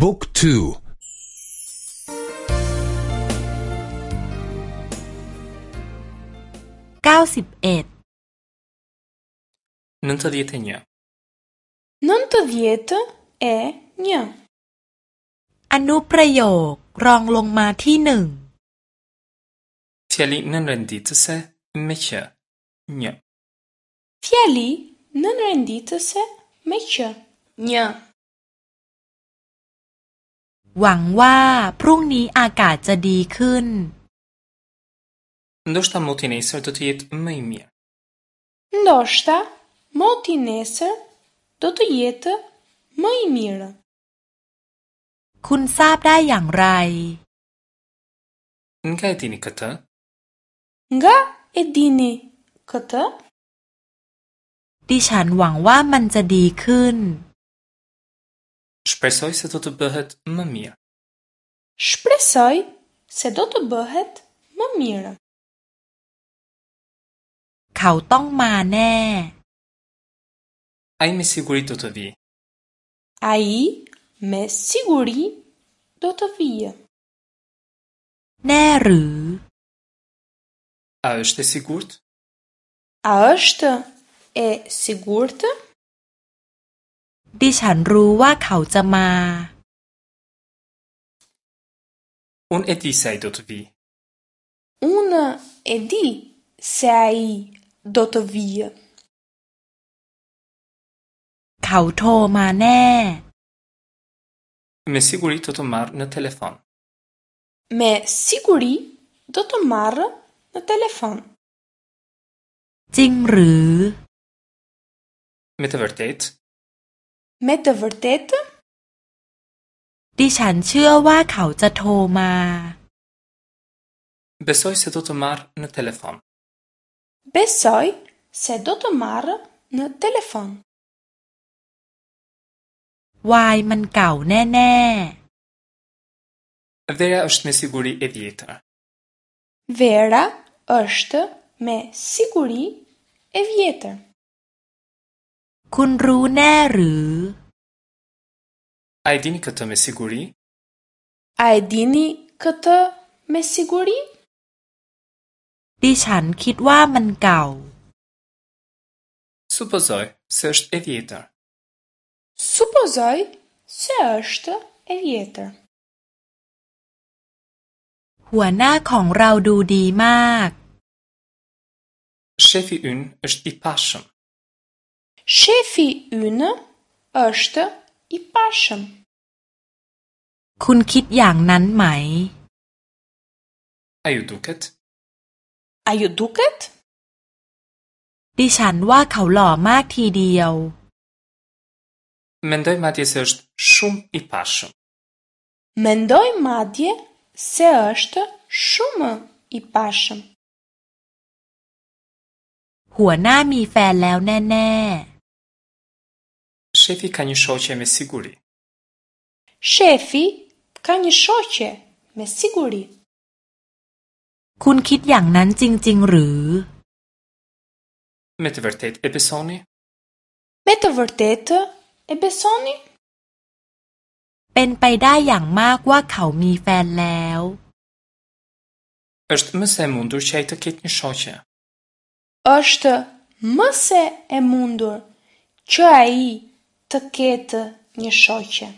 บุ๊กทูเก้าสิบเอ็ดนุนตดีเทเนียนุนตดีเทเอเนียอนุประโยครองลงมาที่หนึ่งเทียลินันเรนดิตเซเมเชเนียเทียลินันเรนดิตเซเมเชเนียหวังว่าพรุ่งนี้อากาศจะดีขึ้น. Ndoshta moti nesër do jetë më mirë. Nga e dini këtë? Nga e dini këtë? Shpresoj se do të bëhet më mirë. Shpresoj se do të bëhet më mirë. Kau tong ma ne. A i me siguri do të vi. A i me siguri do të vi. Ne rë. A është e sigurt? A është e sigurt? ดิฉันรู้ว่าเขาจะมา Un e di se ai do të vi. Un e di se ai do të vi. เขาโทรมาแน่ Me siguri do të marr në telefon. Me siguri do të marr në telefon. Gjimë rë. Me të vërtetë. Me të vërtetë? Di shan chua wa khao të tho ma. Besoj se do të marr në telefon. Besoj se do të marr në telefon. Wai man kao ne ne. Vera është me siguri e vjetër. Vera është me siguri e vjetër. Kun A e dini këtë me siguri? A e dini këtë mën gau. Supozoj, se është e vjetër. Supozoj, se është du di mak. Shefi yn është i pashëm. Shefi ynë është i pashëm. Kun kit jang nan mai? A ju duket? A ju duket? ดิฉันว่าเขาหล่อมากทีเดียว Mendoj madje se është shumë i pashëm. Mendoj madje se është shumë i pashëm. หัวหน้ามีแฟนแล้วแน่ ๆ shefi ka një shoqe me siguri. Shefi ka një shoqe me siguri. Kun kit yang nan jing jing rë? Me të vërtet e besoni? Me të vërtet e besoni? Pen pai da yang mak wa kau mi fan leo. Êshtë mëse mundur që ai të ketë një shoqe. Është më e mundur që ai të ketë një shoqe